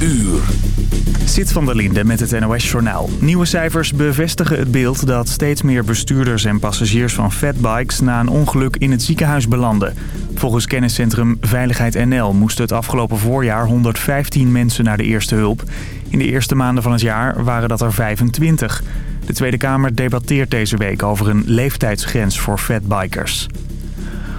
uur. Zit van der Linde met het NOS-journaal. Nieuwe cijfers bevestigen het beeld dat steeds meer bestuurders en passagiers van fatbikes na een ongeluk in het ziekenhuis belanden. Volgens kenniscentrum Veiligheid NL moesten het afgelopen voorjaar 115 mensen naar de eerste hulp. In de eerste maanden van het jaar waren dat er 25. De Tweede Kamer debatteert deze week over een leeftijdsgrens voor fatbikers.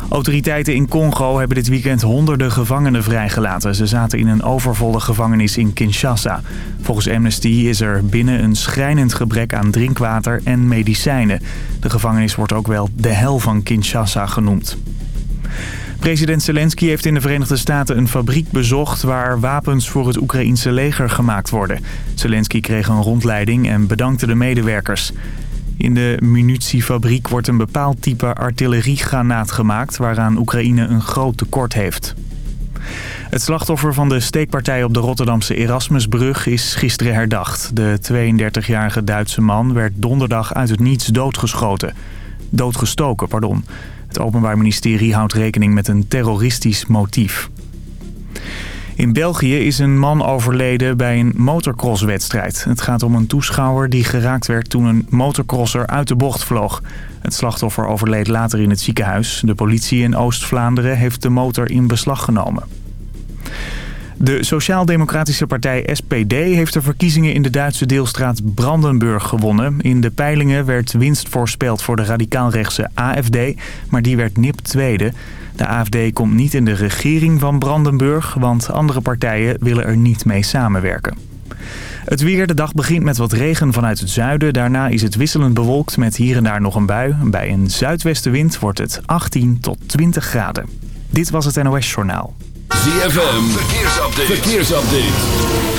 Autoriteiten in Congo hebben dit weekend honderden gevangenen vrijgelaten. Ze zaten in een overvolle gevangenis in Kinshasa. Volgens Amnesty is er binnen een schrijnend gebrek aan drinkwater en medicijnen. De gevangenis wordt ook wel de hel van Kinshasa genoemd. President Zelensky heeft in de Verenigde Staten een fabriek bezocht... waar wapens voor het Oekraïense leger gemaakt worden. Zelensky kreeg een rondleiding en bedankte de medewerkers. In de munitiefabriek wordt een bepaald type artilleriegranaat gemaakt... waaraan Oekraïne een groot tekort heeft. Het slachtoffer van de steekpartij op de Rotterdamse Erasmusbrug is gisteren herdacht. De 32-jarige Duitse man werd donderdag uit het niets doodgeschoten. Doodgestoken, pardon. Het Openbaar Ministerie houdt rekening met een terroristisch motief. In België is een man overleden bij een motocrosswedstrijd. Het gaat om een toeschouwer die geraakt werd toen een motocrosser uit de bocht vloog. Het slachtoffer overleed later in het ziekenhuis. De politie in Oost-Vlaanderen heeft de motor in beslag genomen. De Sociaal-Democratische Partij SPD heeft de verkiezingen in de Duitse deelstraat Brandenburg gewonnen. In de peilingen werd winst voorspeld voor de radicaalrechtse AFD, maar die werd nip tweede. De AFD komt niet in de regering van Brandenburg, want andere partijen willen er niet mee samenwerken. Het weer, de dag begint met wat regen vanuit het zuiden. Daarna is het wisselend bewolkt met hier en daar nog een bui. Bij een zuidwestenwind wordt het 18 tot 20 graden. Dit was het NOS Journaal. ZFM, verkeersupdate. verkeersupdate.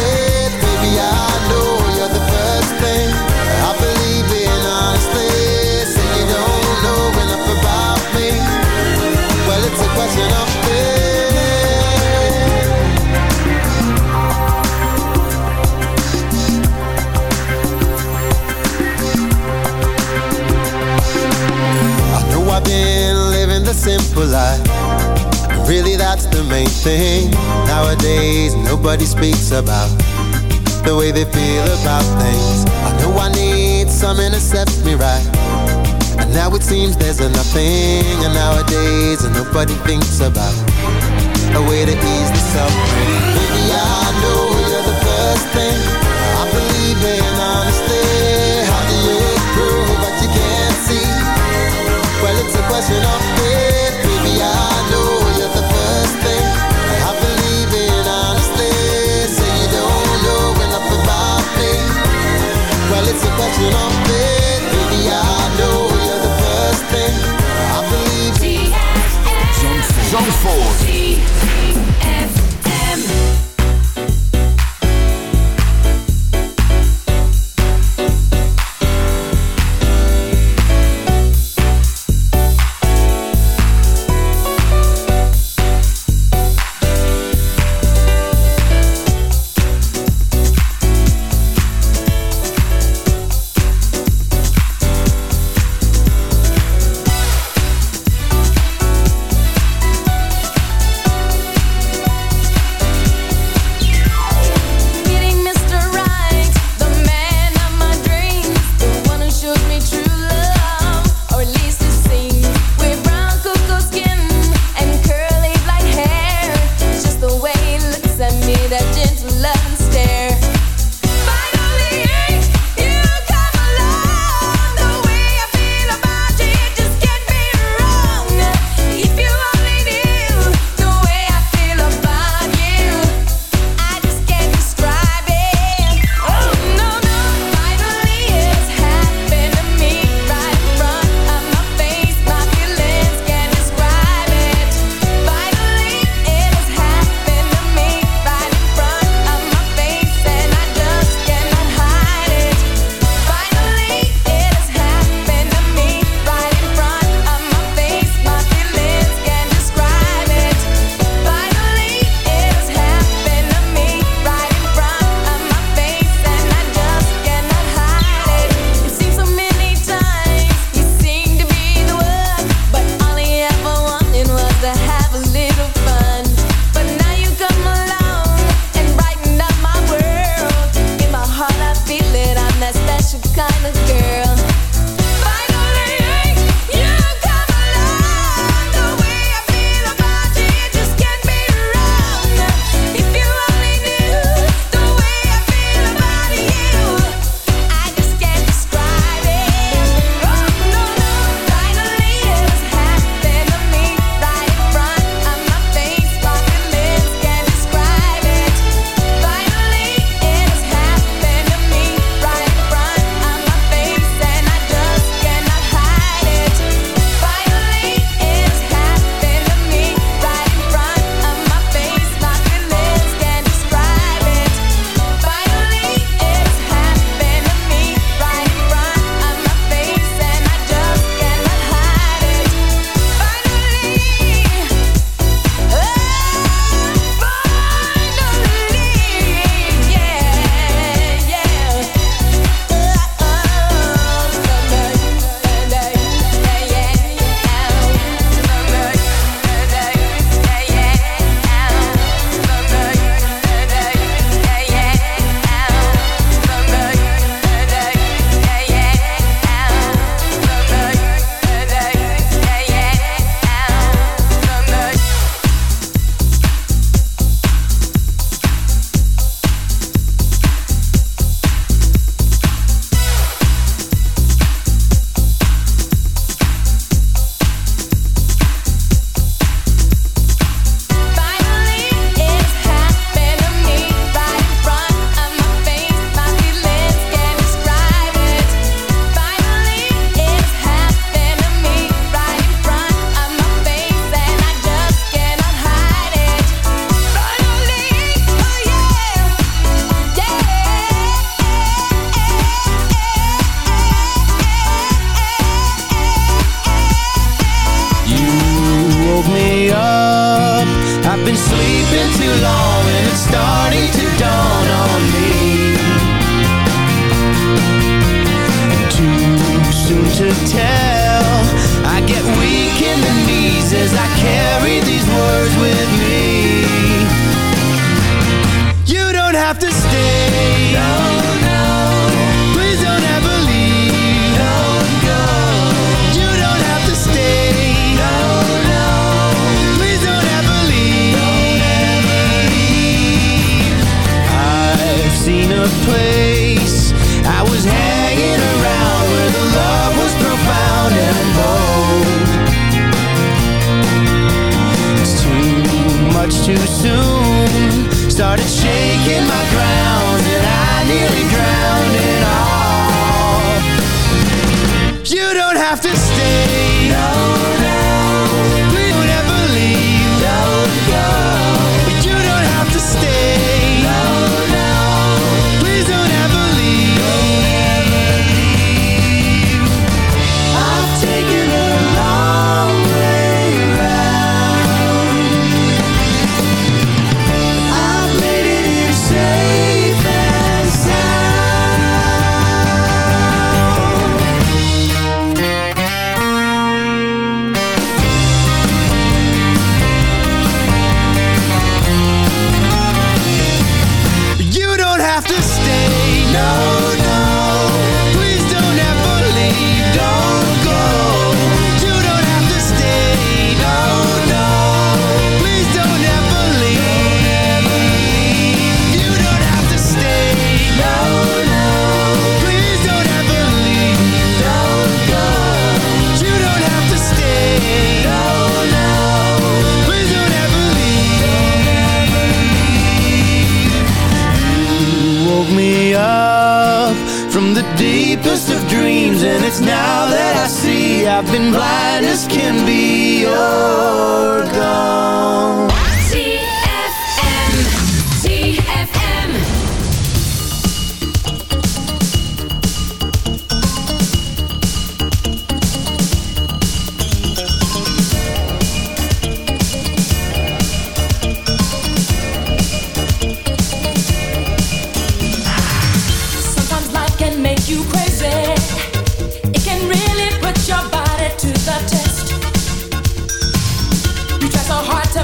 been living the simple life. Really, that's the main thing. Nowadays, nobody speaks about the way they feel about things. I know I need something to set me right. And now it seems there's a nothing. And nowadays, nobody thinks about a way to ease the suffering. Four.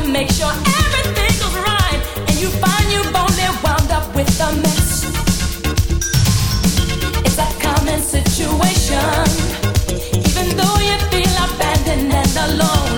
make sure everything goes right, and you find you've only wound up with a mess. It's a common situation, even though you feel abandoned and alone.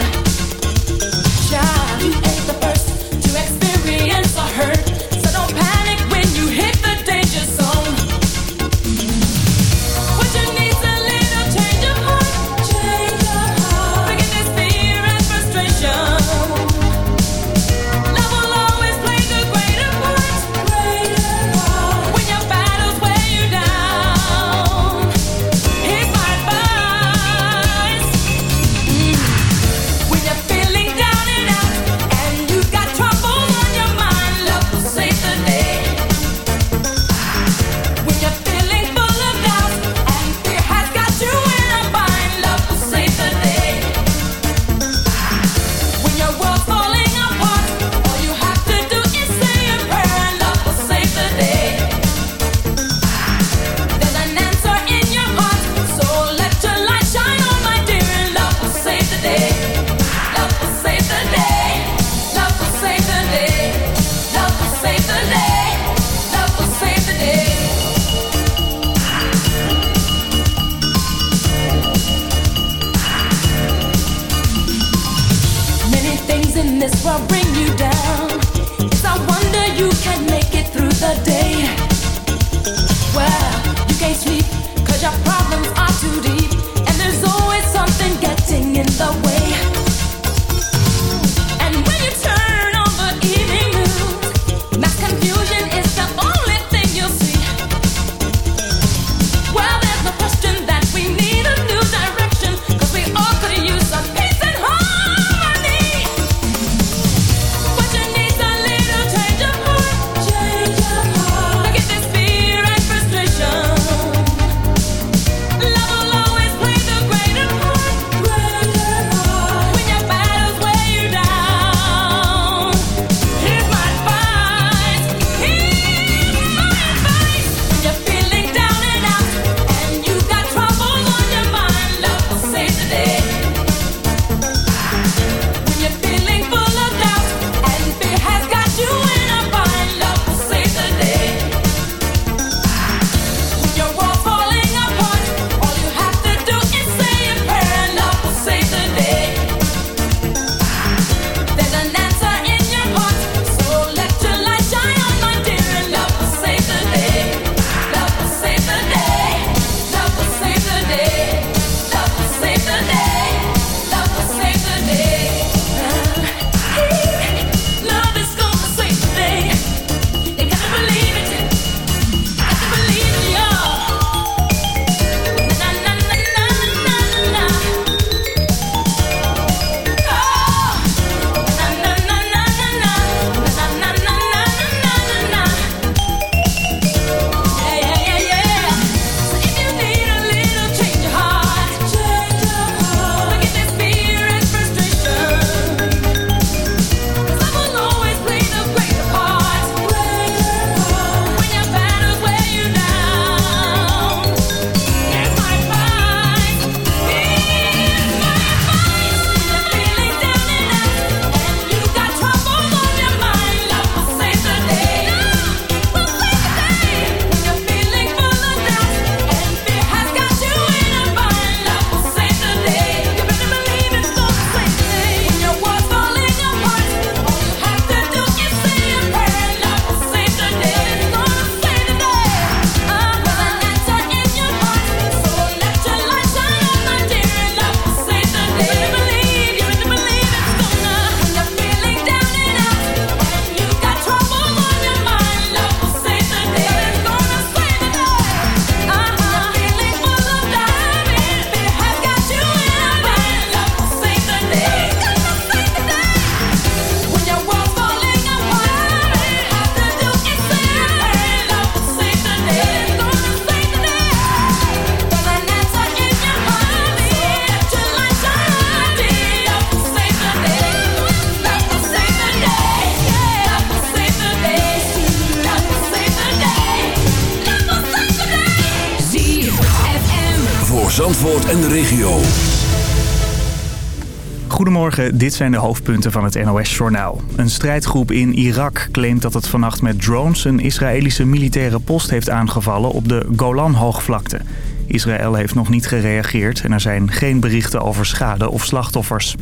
Dit zijn de hoofdpunten van het NOS-journaal. Een strijdgroep in Irak claimt dat het vannacht met drones... een Israëlische militaire post heeft aangevallen op de Golan-hoogvlakte. Israël heeft nog niet gereageerd en er zijn geen berichten over schade of slachtoffers.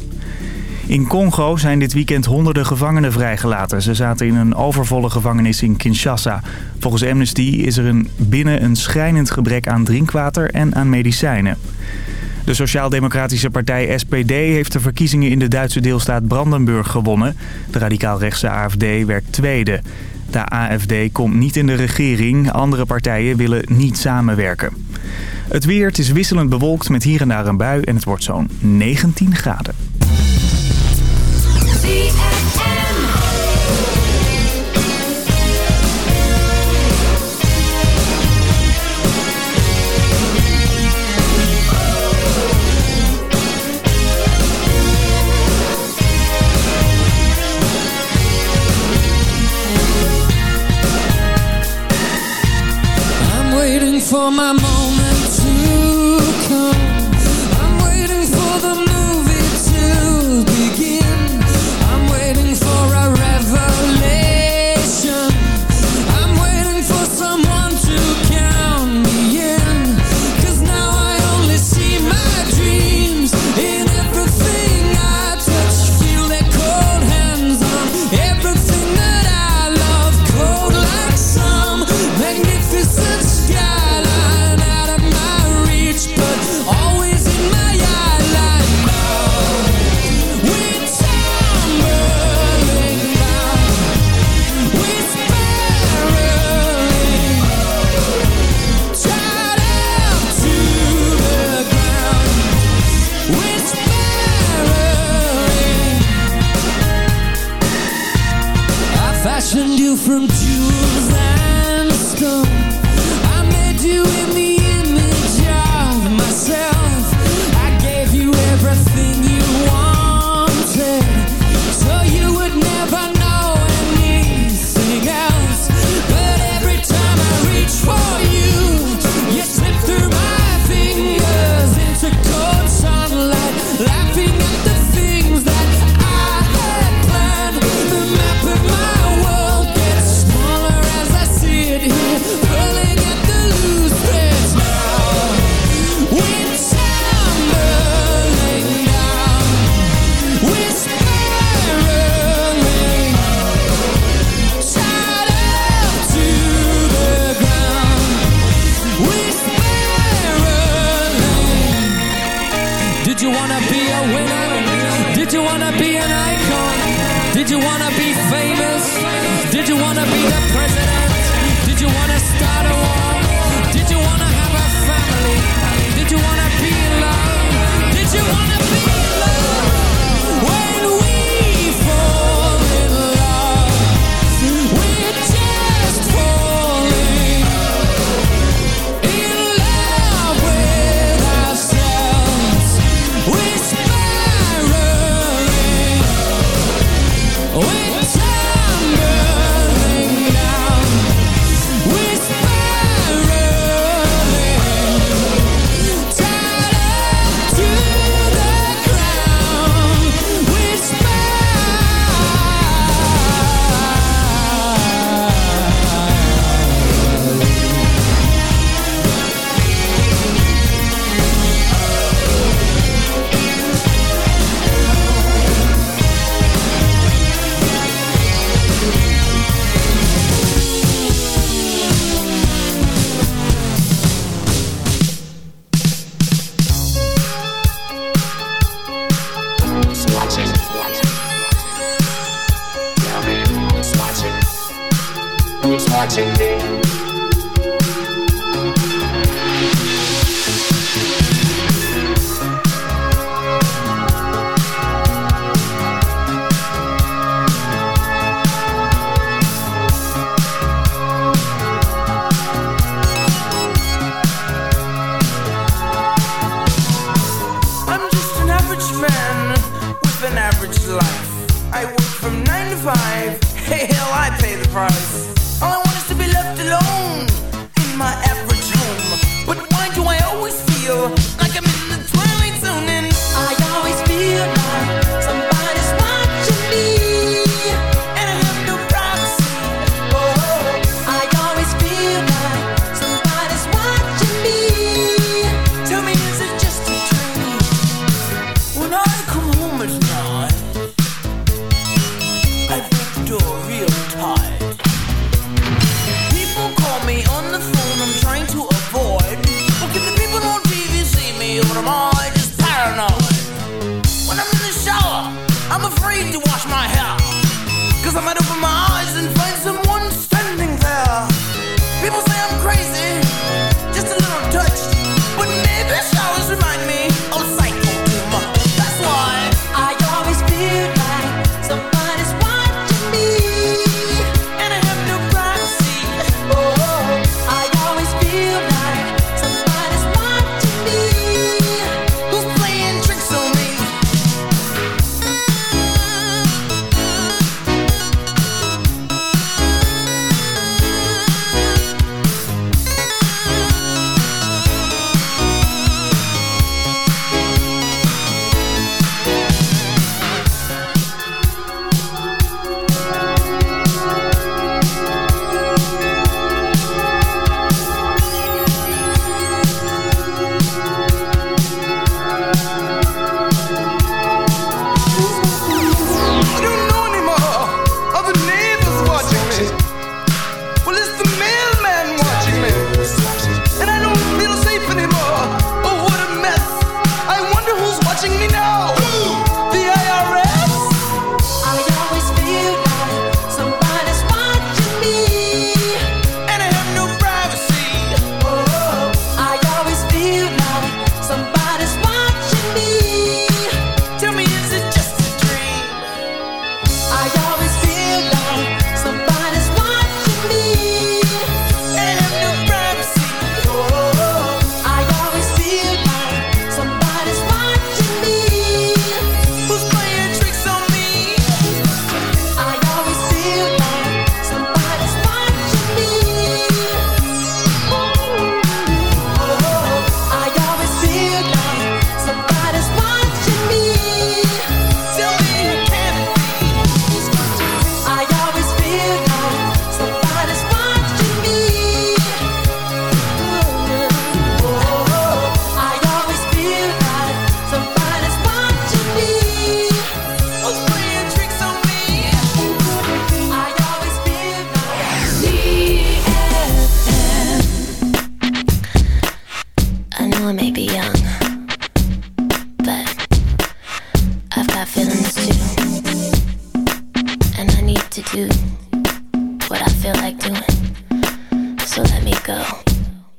In Congo zijn dit weekend honderden gevangenen vrijgelaten. Ze zaten in een overvolle gevangenis in Kinshasa. Volgens Amnesty is er een, binnen een schrijnend gebrek aan drinkwater en aan medicijnen. De Sociaal-Democratische partij SPD heeft de verkiezingen in de Duitse deelstaat Brandenburg gewonnen. De radicaal-rechtse AFD werd tweede. De AFD komt niet in de regering. Andere partijen willen niet samenwerken. Het weer, is wisselend bewolkt met hier en daar een bui en het wordt zo'n 19 graden. my mom.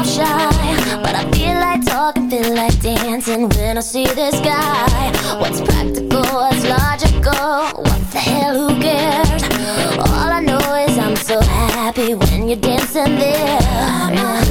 I'm shy But I feel like talking, feel like dancing When I see this guy What's practical, what's logical? What the hell, who cares? All I know is I'm so happy When you're dancing there.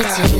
me to